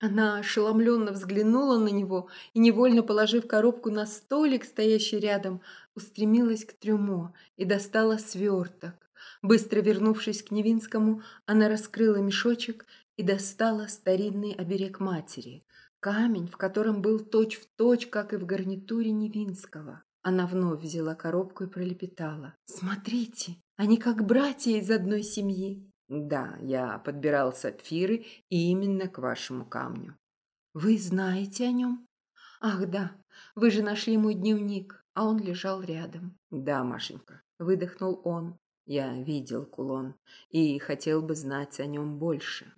Она ошеломленно взглянула на него и, невольно положив коробку на столик, стоящий рядом, устремилась к трюмо и достала сверток. Быстро вернувшись к Невинскому, она раскрыла мешочек и достала старинный оберег матери, Камень, в котором был точь-в-точь, точь, как и в гарнитуре Невинского. Она вновь взяла коробку и пролепетала. «Смотрите, они как братья из одной семьи». «Да, я подбирал сапфиры именно к вашему камню». «Вы знаете о нем?» «Ах, да, вы же нашли мой дневник, а он лежал рядом». «Да, Машенька», — выдохнул он. «Я видел кулон и хотел бы знать о нем больше».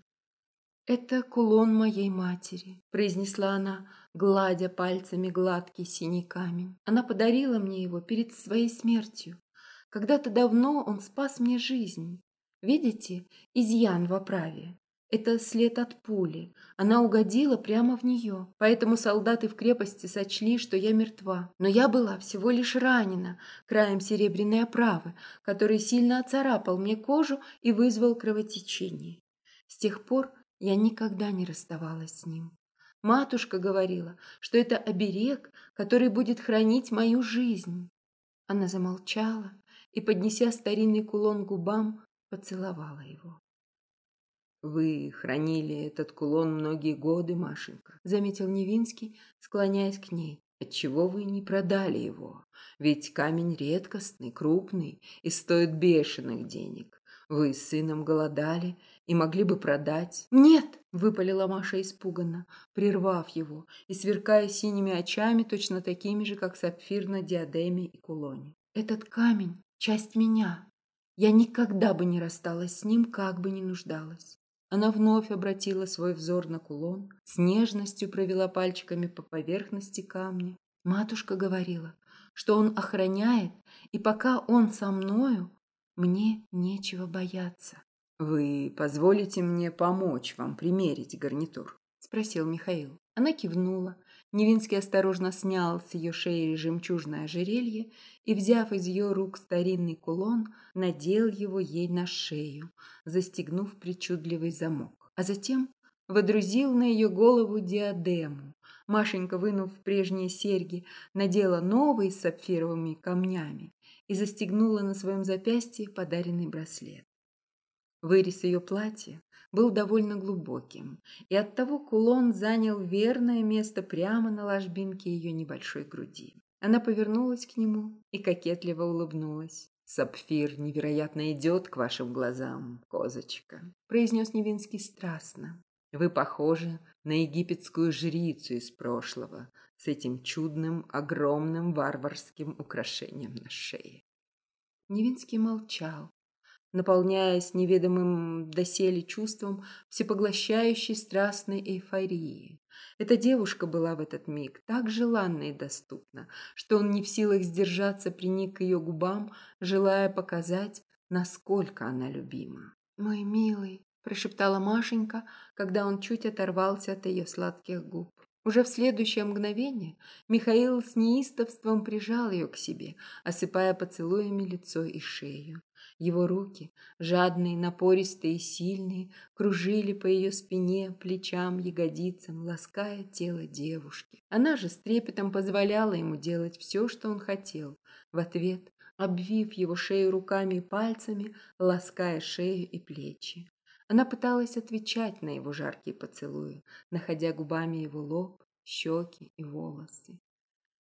«Это кулон моей матери», – произнесла она, гладя пальцами гладкий синий камень. Она подарила мне его перед своей смертью. Когда-то давно он спас мне жизнь. Видите, изъян в оправе. Это след от пули. Она угодила прямо в нее. Поэтому солдаты в крепости сочли, что я мертва. Но я была всего лишь ранена краем серебряной оправы, который сильно оцарапал мне кожу и вызвал кровотечение. С тех пор я никогда не расставалась с ним. Матушка говорила, что это оберег, который будет хранить мою жизнь. Она замолчала и, поднеся старинный кулон к губам, поцеловала его. «Вы хранили этот кулон многие годы, Машенька», — заметил Невинский, склоняясь к ней. «Отчего вы не продали его? Ведь камень редкостный, крупный и стоит бешеных денег. Вы с сыном голодали и могли бы продать». «Нет!» — выпалила Маша испуганно, прервав его и сверкая синими очами, точно такими же, как сапфир на диадеме и кулоне. «Этот камень — часть меня. Я никогда бы не рассталась с ним, как бы ни нуждалась. Она вновь обратила свой взор на кулон, с нежностью провела пальчиками по поверхности камня. Матушка говорила, что он охраняет, и пока он со мною, мне нечего бояться. «Вы позволите мне помочь вам примерить гарнитур?» – спросил Михаил. Она кивнула. Невинский осторожно снял с ее шеи жемчужное ожерелье и, взяв из ее рук старинный кулон, надел его ей на шею, застегнув причудливый замок. А затем водрузил на ее голову диадему. Машенька, вынув прежние серьги, надела новые с сапфировыми камнями и застегнула на своем запястье подаренный браслет. Вырез ее платья был довольно глубоким, и оттого кулон занял верное место прямо на ложбинке ее небольшой груди. Она повернулась к нему и кокетливо улыбнулась. «Сапфир невероятно идет к вашим глазам, козочка», – произнес Невинский страстно. «Вы похожи на египетскую жрицу из прошлого с этим чудным, огромным варварским украшением на шее». Невинский молчал, наполняясь неведомым доселе чувством всепоглощающей страстной эйфории. Эта девушка была в этот миг так желанна и доступна, что он не в силах сдержаться, приник к ее губам, желая показать, насколько она любима. «Мой милый», – прошептала Машенька, когда он чуть оторвался от ее сладких губ. Уже в следующее мгновение Михаил с неистовством прижал ее к себе, осыпая поцелуями лицо и шею. Его руки, жадные, напористые и сильные, кружили по ее спине, плечам, ягодицам, лаская тело девушки. Она же с трепетом позволяла ему делать все, что он хотел. В ответ, обвив его шею руками и пальцами, лаская шею и плечи. Она пыталась отвечать на его жаркие поцелуи, находя губами его лоб, щеки и волосы.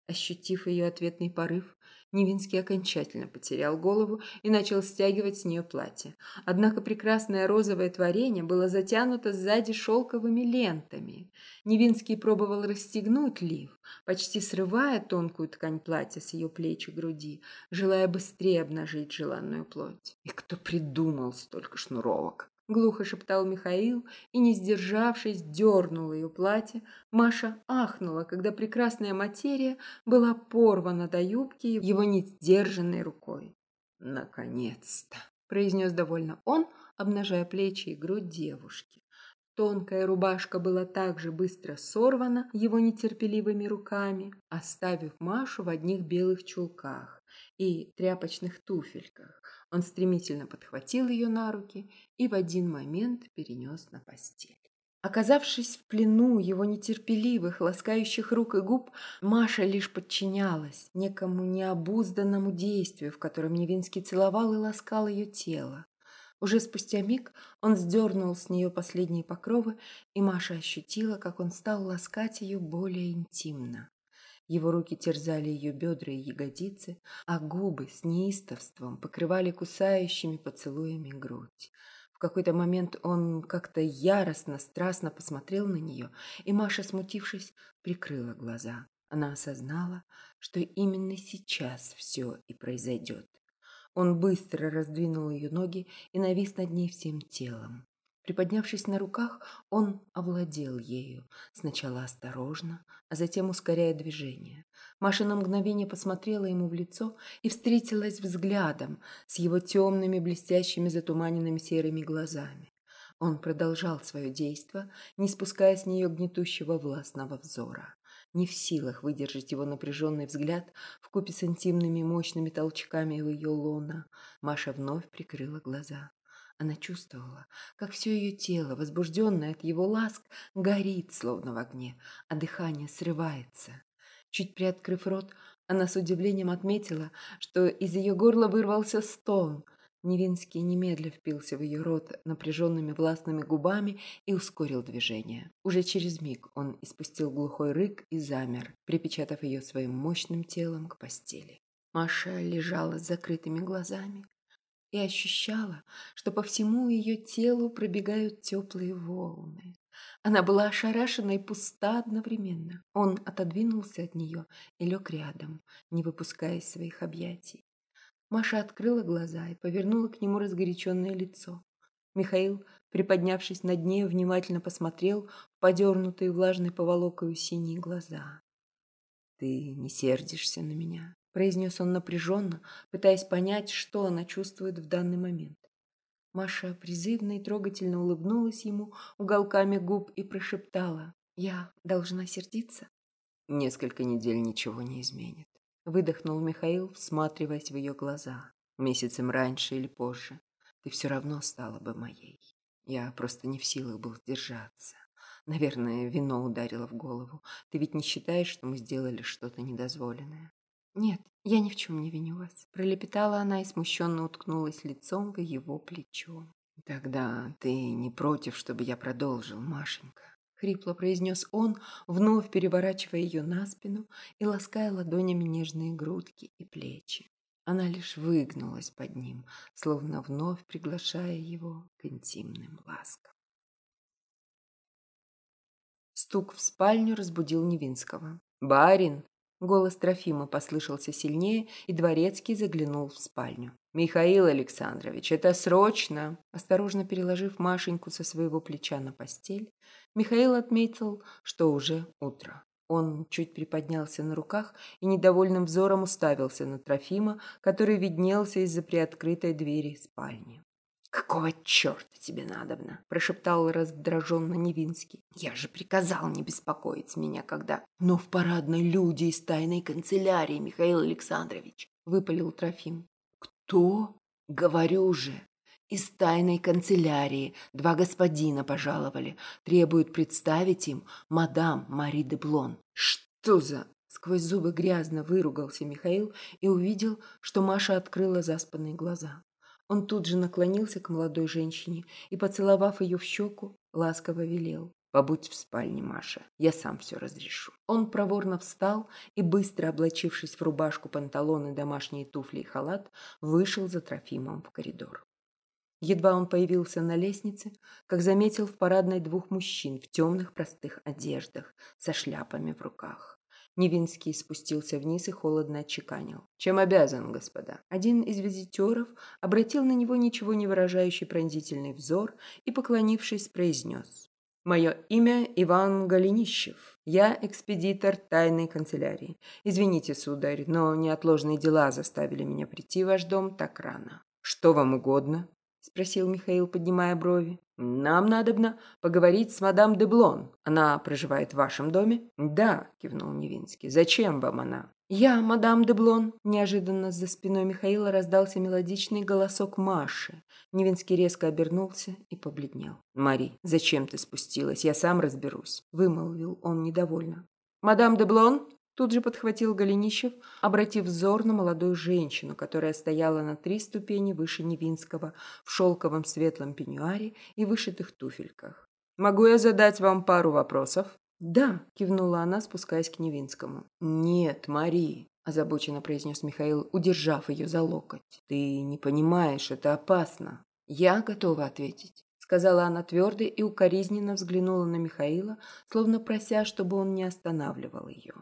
Ощутив ее ответный порыв, Невинский окончательно потерял голову и начал стягивать с нее платье. Однако прекрасное розовое творение было затянуто сзади шелковыми лентами. Невинский пробовал расстегнуть лиф, почти срывая тонкую ткань платья с ее плеч и груди, желая быстрее обнажить желанную плоть. И кто придумал столько шнуровок? Глухо шептал Михаил и, не сдержавшись, дернул ее платье. Маша ахнула, когда прекрасная материя была порвана до юбки его несдержанной рукой. «Наконец-то!» – произнес довольно он, обнажая плечи и грудь девушки. Тонкая рубашка была также быстро сорвана его нетерпеливыми руками, оставив Машу в одних белых чулках и тряпочных туфельках. Он стремительно подхватил ее на руки и в один момент перенес на постель. Оказавшись в плену его нетерпеливых, ласкающих рук и губ, Маша лишь подчинялась некому необузданному действию, в котором Невинский целовал и ласкал ее тело. Уже спустя миг он сдернул с нее последние покровы, и Маша ощутила, как он стал ласкать ее более интимно. Его руки терзали ее бедра и ягодицы, а губы с неистовством покрывали кусающими поцелуями грудь. В какой-то момент он как-то яростно, страстно посмотрел на нее, и Маша, смутившись, прикрыла глаза. Она осознала, что именно сейчас все и произойдет. Он быстро раздвинул ее ноги и навис над ней всем телом. Приподнявшись на руках, он овладел ею, сначала осторожно, а затем ускоряя движение. Маша на мгновение посмотрела ему в лицо и встретилась взглядом с его темными, блестящими, затуманенными серыми глазами. Он продолжал свое действо, не спуская с нее гнетущего властного взора. Не в силах выдержать его напряженный взгляд в купе с интимными мощными толчками в ее лона, Маша вновь прикрыла глаза. Она чувствовала, как все ее тело, возбужденное от его ласк, горит, словно в огне, а дыхание срывается. Чуть приоткрыв рот, она с удивлением отметила, что из ее горла вырвался стон. Невинский немедля впился в ее рот напряженными властными губами и ускорил движение. Уже через миг он испустил глухой рык и замер, припечатав ее своим мощным телом к постели. Маша лежала с закрытыми глазами и ощущала, что по всему ее телу пробегают теплые волны. Она была ошарашена и пуста одновременно. Он отодвинулся от нее и лег рядом, не выпуская из своих объятий. Маша открыла глаза и повернула к нему разгоряченное лицо. Михаил, приподнявшись над ней, внимательно посмотрел в подернутые влажной поволокою синие глаза. «Ты не сердишься на меня?» – произнес он напряженно, пытаясь понять, что она чувствует в данный момент. Маша призывно и трогательно улыбнулась ему уголками губ и прошептала «Я должна сердиться?» Несколько недель ничего не изменит. Выдохнул Михаил, всматриваясь в ее глаза. Месяцем раньше или позже ты все равно стала бы моей. Я просто не в силах был сдержаться. Наверное, вино ударило в голову. Ты ведь не считаешь, что мы сделали что-то недозволенное? Нет, я ни в чем не виню вас. Пролепетала она и смущенно уткнулась лицом в его плечо. Тогда ты не против, чтобы я продолжил, Машенька? хрипло произнес он, вновь переворачивая ее на спину и лаская ладонями нежные грудки и плечи. Она лишь выгнулась под ним, словно вновь приглашая его к интимным ласкам. Стук в спальню разбудил Невинского. «Барин!» Голос Трофима послышался сильнее, и Дворецкий заглянул в спальню. «Михаил Александрович, это срочно!» Осторожно переложив Машеньку со своего плеча на постель, Михаил отметил, что уже утро. Он чуть приподнялся на руках и недовольным взором уставился на Трофима, который виднелся из-за приоткрытой двери спальни. «Какого черта тебе надобно?» – прошептал раздраженно Невинский. «Я же приказал не беспокоить меня, когда...» «Но в парадной люди из тайной канцелярии, Михаил Александрович!» – выпалил Трофим. «Кто?» «Говорю же, из тайной канцелярии два господина пожаловали. Требуют представить им мадам Мари де Блон». «Что за...» Сквозь зубы грязно выругался Михаил и увидел, что Маша открыла заспанные глаза. Он тут же наклонился к молодой женщине и, поцеловав ее в щеку, ласково велел. «Побудь в спальне, Маша, я сам все разрешу». Он проворно встал и, быстро облачившись в рубашку, панталоны, домашние туфли и халат, вышел за Трофимом в коридор. Едва он появился на лестнице, как заметил в парадной двух мужчин в темных простых одеждах со шляпами в руках. Невинский спустился вниз и холодно отчеканил. «Чем обязан, господа?» Один из визитеров обратил на него ничего не выражающий пронзительный взор и, поклонившись, произнес. «Мое имя Иван Голенищев. Я экспедитор тайной канцелярии. Извините, сударь, но неотложные дела заставили меня прийти в ваш дом так рано. Что вам угодно?» – спросил Михаил, поднимая брови. «Нам надобно поговорить с мадам Деблон. Она проживает в вашем доме?» «Да», – кивнул Невинский. «Зачем вам она?» «Я, мадам Деблон!» Неожиданно за спиной Михаила раздался мелодичный голосок Маши. Невинский резко обернулся и побледнел. «Мари, зачем ты спустилась? Я сам разберусь», – вымолвил он недовольно. «Мадам Деблон?» Тут же подхватил Голенищев, обратив взор на молодую женщину, которая стояла на три ступени выше Невинского в шелковом светлом пеньюаре и вышитых туфельках. «Могу я задать вам пару вопросов?» «Да», – кивнула она, спускаясь к Невинскому. «Нет, Мари», – озабоченно произнес Михаил, удержав ее за локоть. «Ты не понимаешь, это опасно». «Я готова ответить», – сказала она твердо и укоризненно взглянула на Михаила, словно прося, чтобы он не останавливал ее.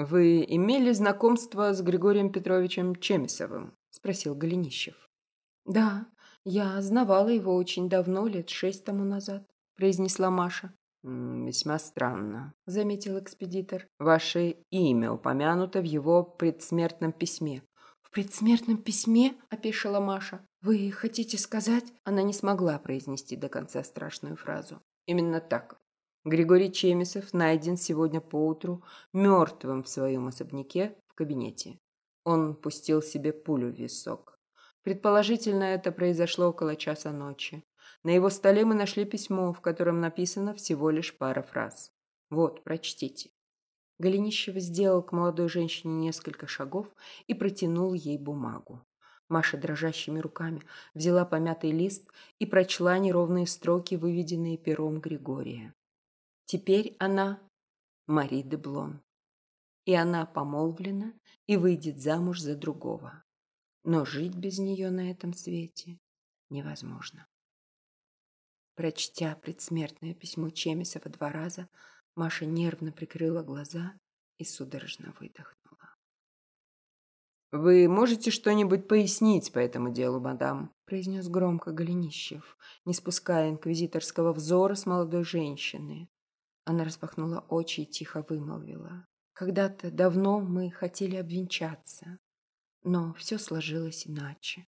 «Вы имели знакомство с Григорием Петровичем Чемисовым?» – спросил Голенищев. «Да, я знавала его очень давно, лет шесть тому назад», – произнесла Маша. «Весьма странно», – заметил экспедитор. «Ваше имя упомянуто в его предсмертном письме». «В предсмертном письме?» – опешила Маша. «Вы хотите сказать?» Она не смогла произнести до конца страшную фразу. «Именно так. Григорий Чемисов найден сегодня поутру мертвым в своем особняке в кабинете. Он пустил себе пулю в висок. Предположительно, это произошло около часа ночи. На его столе мы нашли письмо, в котором написано всего лишь пара фраз. Вот, прочтите. Голенищев сделал к молодой женщине несколько шагов и протянул ей бумагу. Маша дрожащими руками взяла помятый лист и прочла неровные строки, выведенные пером Григория. Теперь она Мари де Блон. И она помолвлена и выйдет замуж за другого. Но жить без нее на этом свете невозможно. Прочтя предсмертное письмо Чемисова два раза, Маша нервно прикрыла глаза и судорожно выдохнула. «Вы можете что-нибудь пояснить по этому делу, мадам?» произнес громко Голенищев, не спуская инквизиторского взора с молодой женщины. Она распахнула очи и тихо вымолвила. «Когда-то давно мы хотели обвенчаться, но все сложилось иначе».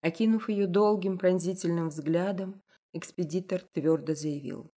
Окинув ее долгим пронзительным взглядом, Экспедитор твердо заявил.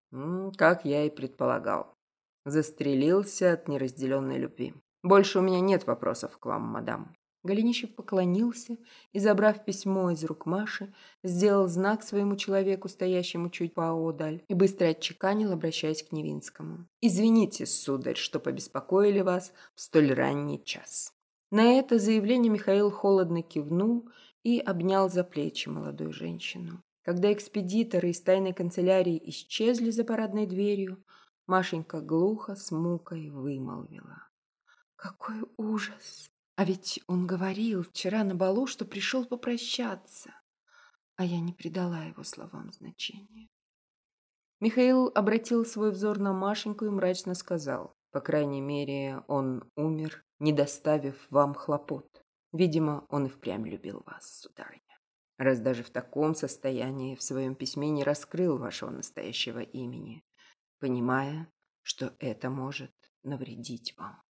«Как я и предполагал. Застрелился от неразделенной любви. Больше у меня нет вопросов к вам, мадам». Голенищев поклонился и, забрав письмо из рук Маши, сделал знак своему человеку, стоящему чуть поодаль, и быстро отчеканил, обращаясь к Невинскому. «Извините, сударь, что побеспокоили вас в столь ранний час». На это заявление Михаил холодно кивнул и обнял за плечи молодую женщину. Когда экспедиторы из тайной канцелярии исчезли за парадной дверью, Машенька глухо с мукой вымолвила. «Какой ужас! А ведь он говорил вчера на балу, что пришел попрощаться, а я не придала его словам значения». Михаил обратил свой взор на Машеньку и мрачно сказал. «По крайней мере, он умер, не доставив вам хлопот. Видимо, он и впрямь любил вас, сударыня» раз даже в таком состоянии в своем письме не раскрыл вашего настоящего имени, понимая, что это может навредить вам.